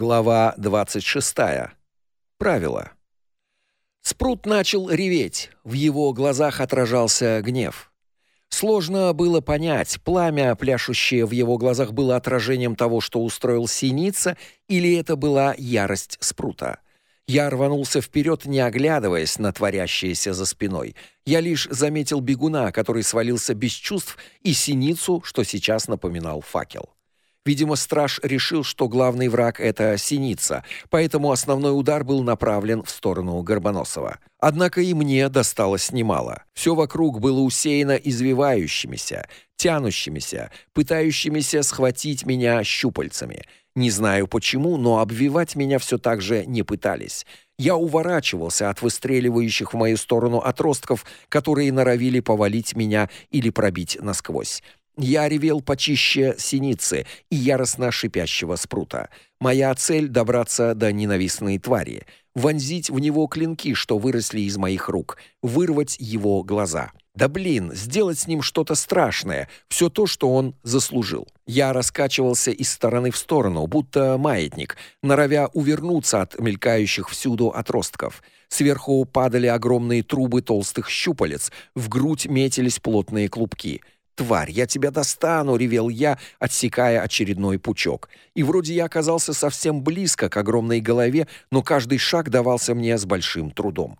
Глава 26. Правило. Спрут начал реветь. В его глазах отражался гнев. Сложно было понять, пламя, пляшущее в его глазах, было отражением того, что устроил Синица, или это была ярость Спрута. Я рванулся вперед, не оглядываясь на творящееся за спиной. Я лишь заметил бегуна, который свалился без чувств, и Синицу, что сейчас напоминал факел. Видимо, страж решил, что главный враг это Синица, поэтому основной удар был направлен в сторону Горбоносова. Однако и мне досталось немало. Все вокруг было усеяно извивающимися, тянущимися, пытающимися схватить меня щупальцами. Не знаю почему, но обвивать меня все так же не пытались. Я уворачивался от выстреливающих в мою сторону отростков, которые норовили повалить меня или пробить насквозь. Я ревел почище синицы и яростно шипящего спрута. Моя цель добраться до ненавистной твари, вонзить в него клинки, что выросли из моих рук, вырвать его глаза. Да блин, сделать с ним что-то страшное, все то, что он заслужил. Я раскачивался из стороны в сторону, будто маятник, норовя увернуться от мелькающих всюду отростков. Сверху падали огромные трубы толстых щупалец, в грудь метились плотные клубки — тварь, я тебя достану, ревел я, отсекая очередной пучок. И вроде я оказался совсем близко к огромной голове, но каждый шаг давался мне с большим трудом.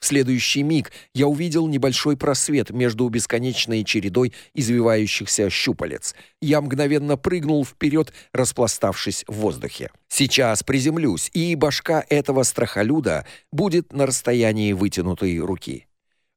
В следующий миг я увидел небольшой просвет между бесконечной чередой извивающихся щупалец. Я мгновенно прыгнул вперед, распластавшись в воздухе. Сейчас приземлюсь, и башка этого страхолюда будет на расстоянии вытянутой руки.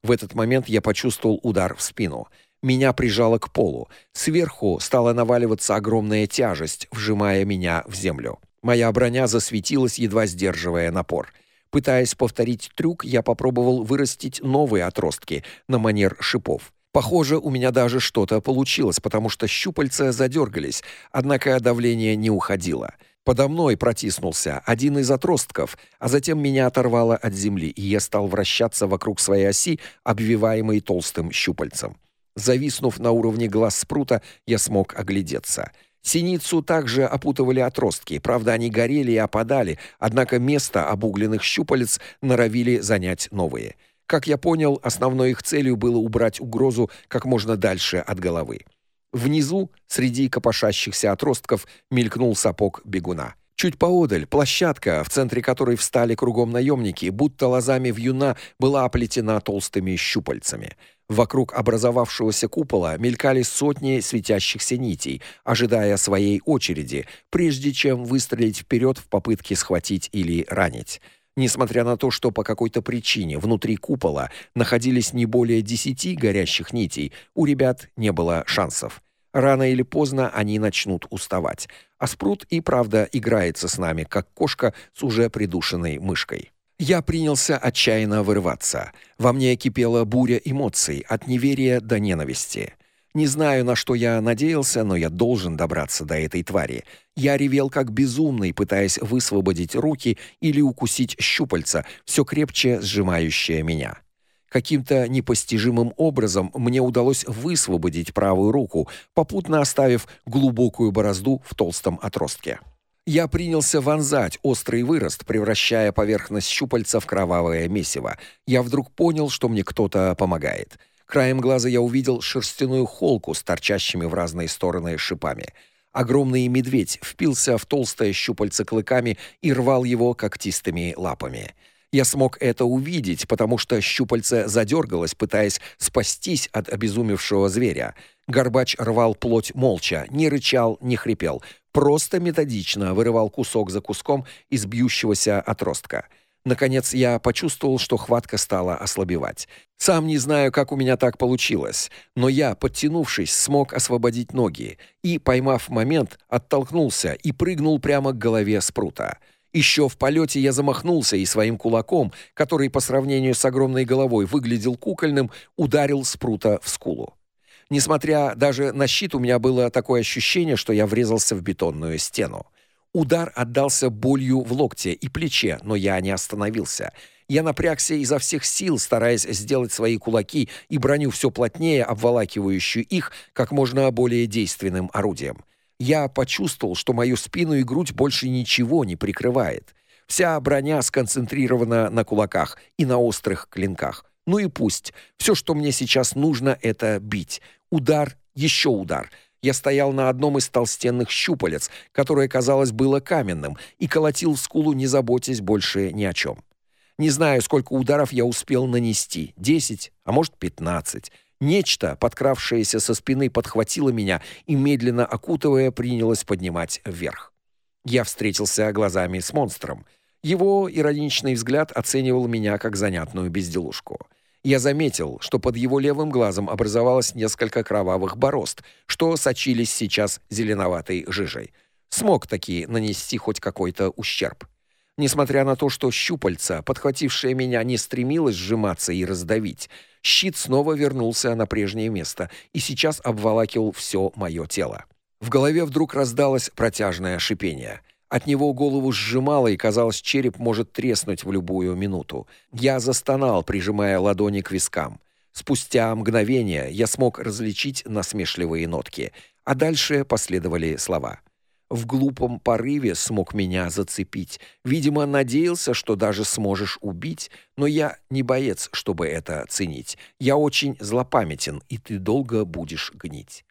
В этот момент я почувствовал удар в спину. Меня прижало к полу. Сверху стала наваливаться огромная тяжесть, вжимая меня в землю. Моя броня засветилась, едва сдерживая напор. Пытаясь повторить трюк, я попробовал вырастить новые отростки на манер шипов. Похоже, у меня даже что-то получилось, потому что щупальца задергались, однако давление не уходило. Подо мной протиснулся один из отростков, а затем меня оторвало от земли, и я стал вращаться вокруг своей оси, обвиваемой толстым щупальцем. Зависнув на уровне глаз спрута, я смог оглядеться. Синицу также опутывали отростки. Правда, они горели и опадали, однако место обугленных щупалец норовили занять новые. Как я понял, основной их целью было убрать угрозу как можно дальше от головы. Внизу, среди копошащихся отростков, мелькнул сапог бегуна. Чуть поодаль площадка, в центре которой встали кругом наемники, будто лозами вьюна, была оплетена толстыми щупальцами. Вокруг образовавшегося купола мелькали сотни светящихся нитей, ожидая своей очереди, прежде чем выстрелить вперед в попытке схватить или ранить. Несмотря на то, что по какой-то причине внутри купола находились не более десяти горящих нитей, у ребят не было шансов. Рано или поздно они начнут уставать. А Спрут и правда играется с нами, как кошка с уже придушенной мышкой. Я принялся отчаянно вырываться. Во мне кипела буря эмоций, от неверия до ненависти. Не знаю, на что я надеялся, но я должен добраться до этой твари. Я ревел как безумный, пытаясь высвободить руки или укусить щупальца, все крепче сжимающее меня. Каким-то непостижимым образом мне удалось высвободить правую руку, попутно оставив глубокую борозду в толстом отростке. Я принялся вонзать острый вырост, превращая поверхность щупальца в кровавое месиво. Я вдруг понял, что мне кто-то помогает. Краем глаза я увидел шерстяную холку с торчащими в разные стороны шипами. Огромный медведь впился в толстое щупальце клыками и рвал его когтистыми лапами. Я смог это увидеть, потому что щупальце задергалось, пытаясь спастись от обезумевшего зверя. Горбач рвал плоть молча, не рычал, не хрипел, просто методично вырывал кусок за куском из бьющегося отростка. Наконец я почувствовал, что хватка стала ослабевать. Сам не знаю, как у меня так получилось, но я, подтянувшись, смог освободить ноги и, поймав момент, оттолкнулся и прыгнул прямо к голове спрута. Еще в полете я замахнулся и своим кулаком, который по сравнению с огромной головой выглядел кукольным, ударил спрута в скулу. Несмотря даже на щит, у меня было такое ощущение, что я врезался в бетонную стену. Удар отдался болью в локте и плече, но я не остановился. Я напрягся изо всех сил, стараясь сделать свои кулаки и броню все плотнее обволакивающую их как можно более действенным орудием. Я почувствовал, что мою спину и грудь больше ничего не прикрывает. Вся броня сконцентрирована на кулаках и на острых клинках. Ну и пусть. Все, что мне сейчас нужно это бить. Удар, еще удар. Я стоял на одном из толстенных щупалец, которое, казалось, было каменным, и колотил в скулу, не заботясь больше ни о чем. Не знаю, сколько ударов я успел нанести. десять, а может, пятнадцать. Нечто, подкравшееся со спины, подхватило меня и медленно окутывая, принялось поднимать вверх. Я встретился глазами с монстром. Его ироничный взгляд оценивал меня как занятную безделушку. Я заметил, что под его левым глазом образовалось несколько кровавых борозд, что сочились сейчас зеленоватой жижей. Смог таки нанести хоть какой-то ущерб. Несмотря на то, что щупальца, подхватившее меня, не стремилось сжиматься и раздавить, щит снова вернулся на прежнее место и сейчас обволакивал все мое тело. В голове вдруг раздалось протяжное шипение. От него голову сжимало, и казалось, череп может треснуть в любую минуту. Я застонал, прижимая ладони к вискам. Спустя мгновение я смог различить насмешливые нотки, а дальше последовали слова в глупом порыве смог меня зацепить. Видимо, надеялся, что даже сможешь убить, но я не боец, чтобы это ценить. Я очень злопамятен, и ты долго будешь гнить.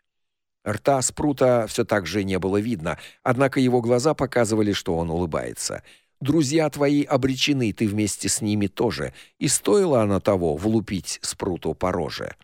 Рта Спрута все так же не было видно, однако его глаза показывали, что он улыбается. Друзья твои обречены, ты вместе с ними тоже, и стоило оно того влупить Спруту по роже.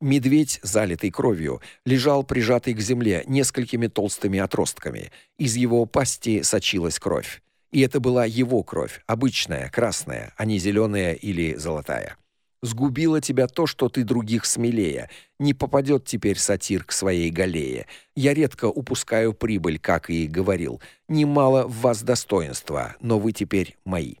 Медведь, залитый кровью, лежал прижатый к земле несколькими толстыми отростками. Из его пасти сочилась кровь. И это была его кровь, обычная, красная, а не зеленая или золотая. Сгубило тебя то, что ты других смелее. Не попадет теперь сатир к своей галее. Я редко упускаю прибыль, как и говорил. Немало в вас достоинства, но вы теперь мои.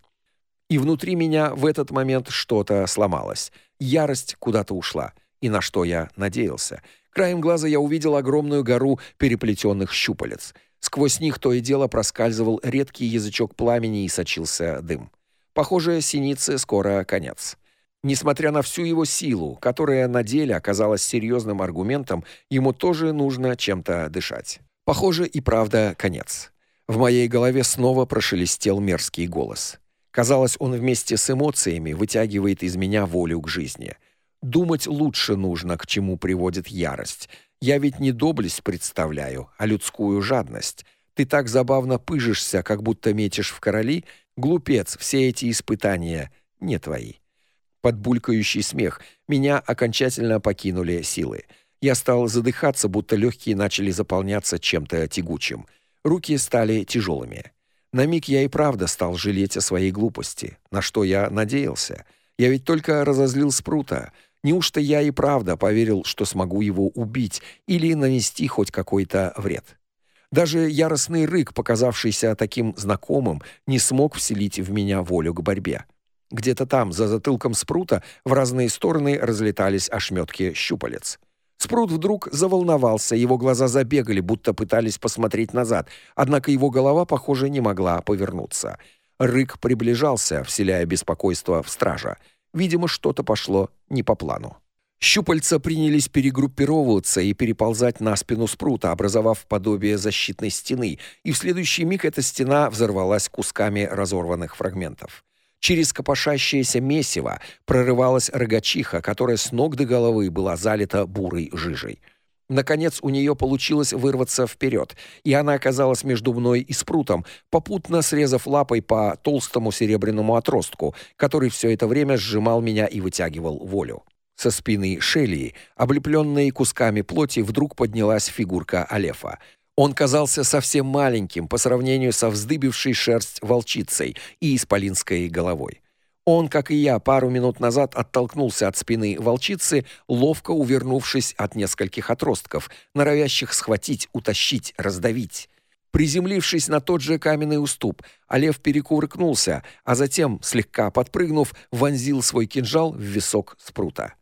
И внутри меня в этот момент что-то сломалось. Ярость куда-то ушла и на что я надеялся. Краем глаза я увидел огромную гору переплетенных щупалец. Сквозь них то и дело проскальзывал редкий язычок пламени и сочился дым. Похоже, синице скоро конец. Несмотря на всю его силу, которая на деле оказалась серьезным аргументом, ему тоже нужно чем-то дышать. Похоже, и правда конец. В моей голове снова прошелестел мерзкий голос. Казалось, он вместе с эмоциями вытягивает из меня волю к жизни. Думать лучше нужно, к чему приводит ярость. Я ведь не доблесть представляю, а людскую жадность. Ты так забавно пыжишься, как будто метишь в короли. Глупец, все эти испытания не твои. Под булькающий смех меня окончательно покинули силы. Я стал задыхаться, будто легкие начали заполняться чем-то тягучим. Руки стали тяжелыми. На миг я и правда стал жалеть о своей глупости. На что я надеялся? Я ведь только разозлил Спрута. Неужто я и правда поверил, что смогу его убить или нанести хоть какой-то вред? Даже яростный рык, показавшийся таким знакомым, не смог вселить в меня волю к борьбе. Где-то там, за затылком Спрута, в разные стороны разлетались ошметки щупалец. Спрут вдруг заволновался, его глаза забегали, будто пытались посмотреть назад, однако его голова, похоже, не могла повернуться. Рык приближался, вселяя беспокойство в стража. Видимо, что-то пошло не по плану. Щупальца принялись перегруппировываться и переползать на спину спрута, образовав подобие защитной стены, и в следующий миг эта стена взорвалась кусками разорванных фрагментов. Через копошащееся месиво прорывалась рогачиха, которая с ног до головы была залита бурой жижей. Наконец у нее получилось вырваться вперед, и она оказалась между мной и спрутом, попутно срезав лапой по толстому серебряному отростку, который все это время сжимал меня и вытягивал волю. Со спины Шелии, облепленной кусками плоти, вдруг поднялась фигурка Алефа. Он казался совсем маленьким по сравнению со вздыбившей шерсть волчицей и исполинской головой. Он, как и я, пару минут назад оттолкнулся от спины волчицы, ловко увернувшись от нескольких отростков, норовящих схватить, утащить, раздавить. Приземлившись на тот же каменный уступ, Олев перекувыркнулся, а затем, слегка подпрыгнув, вонзил свой кинжал в висок спрута.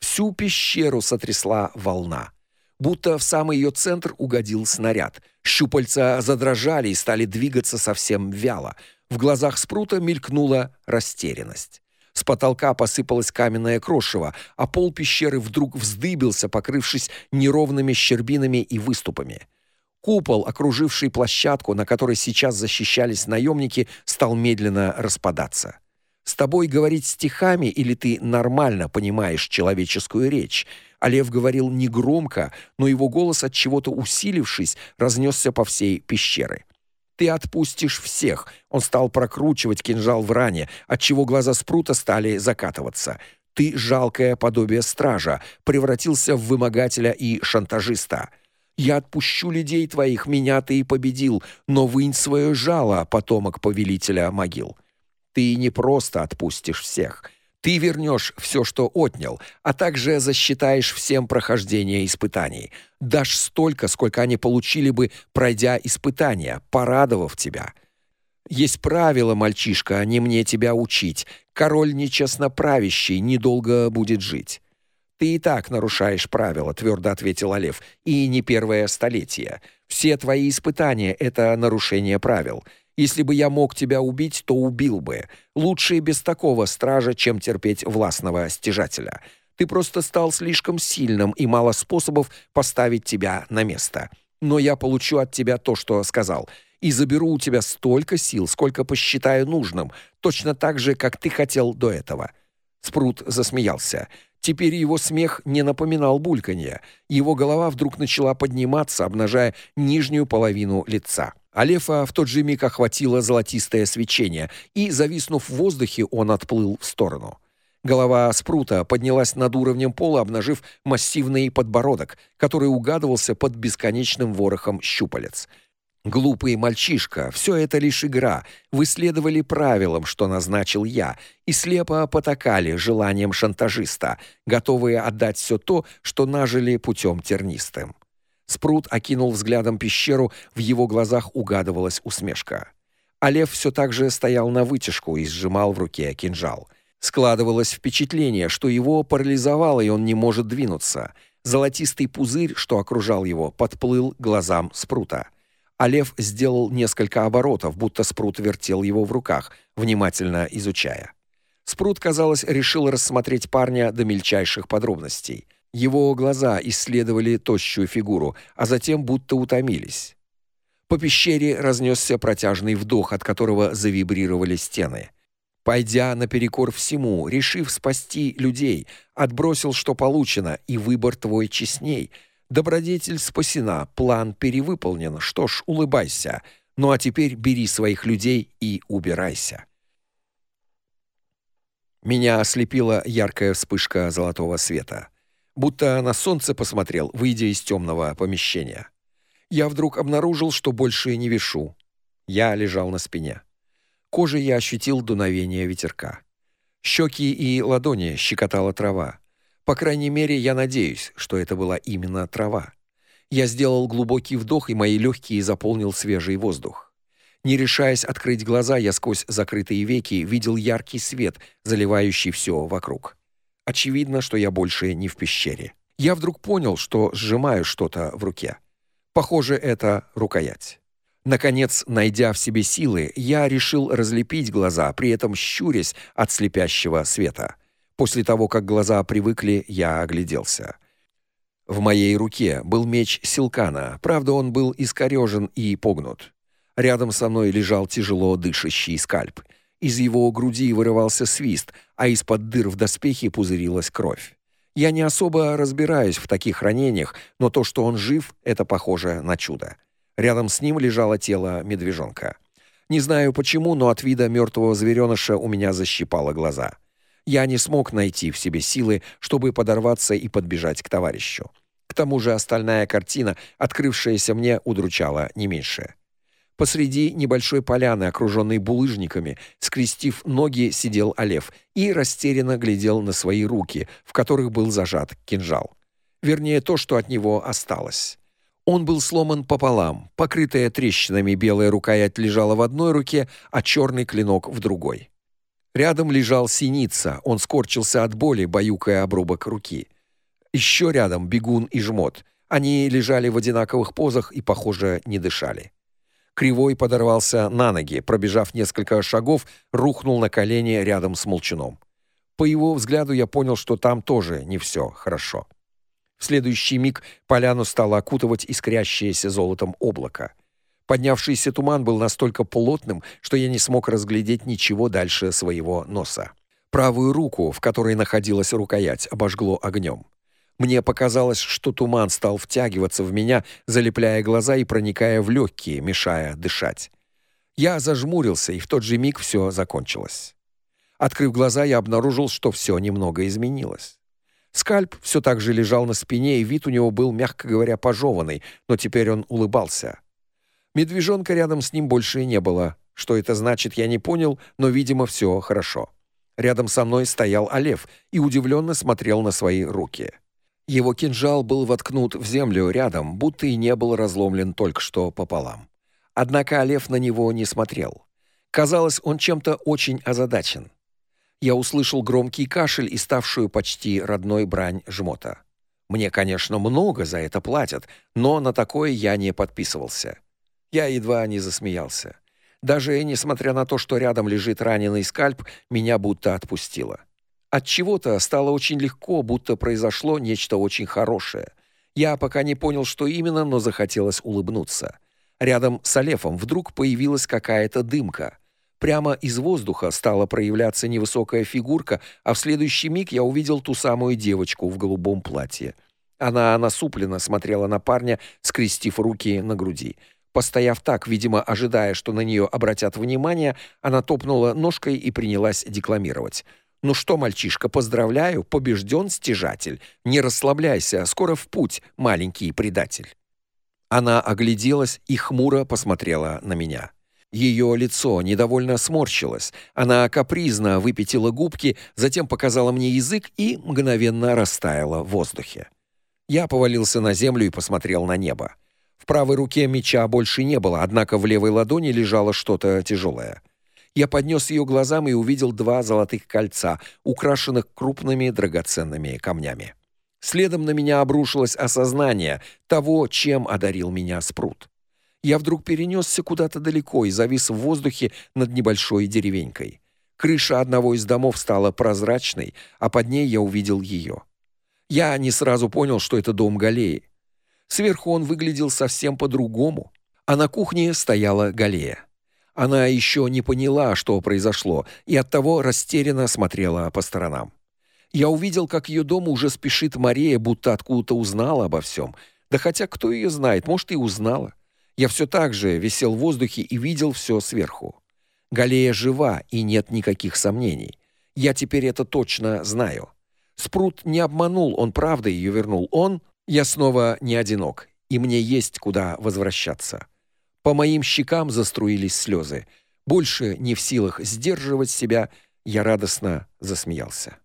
Всю пещеру сотрясла волна. Будто в самый ее центр угодил снаряд. Щупальца задрожали и стали двигаться совсем вяло — в глазах Спрута мелькнула растерянность. С потолка посыпалось каменное крошево, а пол пещеры вдруг вздыбился, покрывшись неровными щербинами и выступами. Купол, окруживший площадку, на которой сейчас защищались наемники, стал медленно распадаться. С тобой говорить стихами или ты нормально понимаешь человеческую речь? А Лев говорил негромко, но его голос от чего-то усилившись, разнесся по всей пещере. Ты отпустишь всех. Он стал прокручивать кинжал в ране, от чего глаза Спрута стали закатываться. Ты жалкое подобие стража, превратился в вымогателя и шантажиста. Я отпущу людей твоих, меня ты и победил, но вынь свое жало, потомок повелителя могил. Ты не просто отпустишь всех. Ты вернешь все, что отнял, а также засчитаешь всем прохождение испытаний. Дашь столько, сколько они получили бы, пройдя испытания, порадовав тебя. Есть правило, мальчишка, а не мне тебя учить. Король нечестно правящий недолго будет жить. Ты и так нарушаешь правила, твердо ответил Олев. И не первое столетие. Все твои испытания это нарушение правил. Если бы я мог тебя убить, то убил бы. Лучше без такого стража, чем терпеть властного стяжателя. Ты просто стал слишком сильным, и мало способов поставить тебя на место. Но я получу от тебя то, что сказал, и заберу у тебя столько сил, сколько посчитаю нужным, точно так же, как ты хотел до этого. Спрут засмеялся. Теперь его смех не напоминал бульканье. Его голова вдруг начала подниматься, обнажая нижнюю половину лица. Алефа в тот же миг охватило золотистое свечение, и, зависнув в воздухе, он отплыл в сторону. Голова спрута поднялась над уровнем пола, обнажив массивный подбородок, который угадывался под бесконечным ворохом щупалец. Глупый мальчишка, все это лишь игра. Вы следовали правилам, что назначил я, и слепо потакали желаниям шантажиста, готовые отдать все то, что нажили путем тернистым. Спрут окинул взглядом пещеру, в его глазах угадывалась усмешка. А лев все так же стоял на вытяжку и сжимал в руке кинжал. Складывалось впечатление, что его парализовало, и он не может двинуться. Золотистый пузырь, что окружал его, подплыл глазам Спрута. А лев сделал несколько оборотов, будто Спрут вертел его в руках, внимательно изучая. Спрут, казалось, решил рассмотреть парня до мельчайших подробностей. Его глаза исследовали тощую фигуру, а затем будто утомились. По пещере разнесся протяжный вдох, от которого завибрировали стены. Пойдя наперекор всему, решив спасти людей, отбросил, что получено, и выбор твой честней. Добродетель спасена, план перевыполнен. Что ж, улыбайся. Ну а теперь бери своих людей и убирайся. Меня ослепила яркая вспышка золотого света будто на солнце посмотрел, выйдя из темного помещения. Я вдруг обнаружил, что больше не вешу. Я лежал на спине. Кожей я ощутил дуновение ветерка. Щеки и ладони щекотала трава. По крайней мере, я надеюсь, что это была именно трава. Я сделал глубокий вдох, и мои легкие заполнил свежий воздух. Не решаясь открыть глаза, я сквозь закрытые веки видел яркий свет, заливающий все вокруг. Очевидно, что я больше не в пещере. Я вдруг понял, что сжимаю что-то в руке. Похоже, это рукоять. Наконец, найдя в себе силы, я решил разлепить глаза, при этом щурясь от слепящего света. После того, как глаза привыкли, я огляделся. В моей руке был меч Силкана. Правда, он был искорежен и погнут. Рядом со мной лежал тяжело дышащий скальп. Из его груди вырывался свист, а из-под дыр в доспехе пузырилась кровь. Я не особо разбираюсь в таких ранениях, но то, что он жив, это похоже на чудо. Рядом с ним лежало тело медвежонка. Не знаю почему, но от вида мертвого звереныша у меня защипало глаза. Я не смог найти в себе силы, чтобы подорваться и подбежать к товарищу. К тому же остальная картина, открывшаяся мне, удручала не меньше. Посреди небольшой поляны, окруженной булыжниками, скрестив ноги, сидел Олев и растерянно глядел на свои руки, в которых был зажат кинжал. Вернее, то, что от него осталось. Он был сломан пополам, покрытая трещинами белая рукоять лежала в одной руке, а черный клинок в другой. Рядом лежал синица, он скорчился от боли, баюкая обрубок руки. Еще рядом бегун и жмот. Они лежали в одинаковых позах и, похоже, не дышали. Кривой подорвался на ноги, пробежав несколько шагов, рухнул на колени рядом с Молчуном. По его взгляду я понял, что там тоже не все хорошо. В следующий миг поляну стало окутывать искрящееся золотом облако. Поднявшийся туман был настолько плотным, что я не смог разглядеть ничего дальше своего носа. Правую руку, в которой находилась рукоять, обожгло огнем. Мне показалось, что туман стал втягиваться в меня, залепляя глаза и проникая в легкие, мешая дышать. Я зажмурился, и в тот же миг все закончилось. Открыв глаза, я обнаружил, что все немного изменилось. Скальп все так же лежал на спине, и вид у него был, мягко говоря, пожеванный, но теперь он улыбался. Медвежонка рядом с ним больше и не было. Что это значит, я не понял, но, видимо, все хорошо. Рядом со мной стоял Олев и удивленно смотрел на свои руки. Его кинжал был воткнут в землю рядом, будто и не был разломлен только что пополам. Однако Олев на него не смотрел. Казалось, он чем-то очень озадачен. Я услышал громкий кашель и ставшую почти родной брань жмота. Мне, конечно, много за это платят, но на такое я не подписывался. Я едва не засмеялся. Даже несмотря на то, что рядом лежит раненый скальп, меня будто отпустило. От чего-то стало очень легко, будто произошло нечто очень хорошее. Я пока не понял, что именно, но захотелось улыбнуться. Рядом с Алефом вдруг появилась какая-то дымка. Прямо из воздуха стала проявляться невысокая фигурка, а в следующий миг я увидел ту самую девочку в голубом платье. Она насупленно смотрела на парня, скрестив руки на груди. Постояв так, видимо, ожидая, что на нее обратят внимание, она топнула ножкой и принялась декламировать. Ну что, мальчишка, поздравляю, побежден стяжатель. Не расслабляйся, скоро в путь, маленький предатель. Она огляделась и хмуро посмотрела на меня. Ее лицо недовольно сморщилось. Она капризно выпятила губки, затем показала мне язык и мгновенно растаяла в воздухе. Я повалился на землю и посмотрел на небо. В правой руке меча больше не было, однако в левой ладони лежало что-то тяжелое. Я поднес ее глазам и увидел два золотых кольца, украшенных крупными драгоценными камнями. Следом на меня обрушилось осознание того, чем одарил меня Спрут. Я вдруг перенесся куда-то далеко и завис в воздухе над небольшой деревенькой. Крыша одного из домов стала прозрачной, а под ней я увидел ее. Я не сразу понял, что это дом Галеи. Сверху он выглядел совсем по-другому, а на кухне стояла Галея. Она еще не поняла, что произошло, и оттого растерянно смотрела по сторонам. Я увидел, как ее дома уже спешит Мария, будто откуда-то узнала обо всем. Да хотя кто ее знает, может и узнала. Я все так же висел в воздухе и видел все сверху. Галея жива, и нет никаких сомнений. Я теперь это точно знаю. Спрут не обманул, он правда ее вернул. Он, я снова не одинок, и мне есть куда возвращаться. По моим щекам заструились слезы. Больше не в силах сдерживать себя, я радостно засмеялся.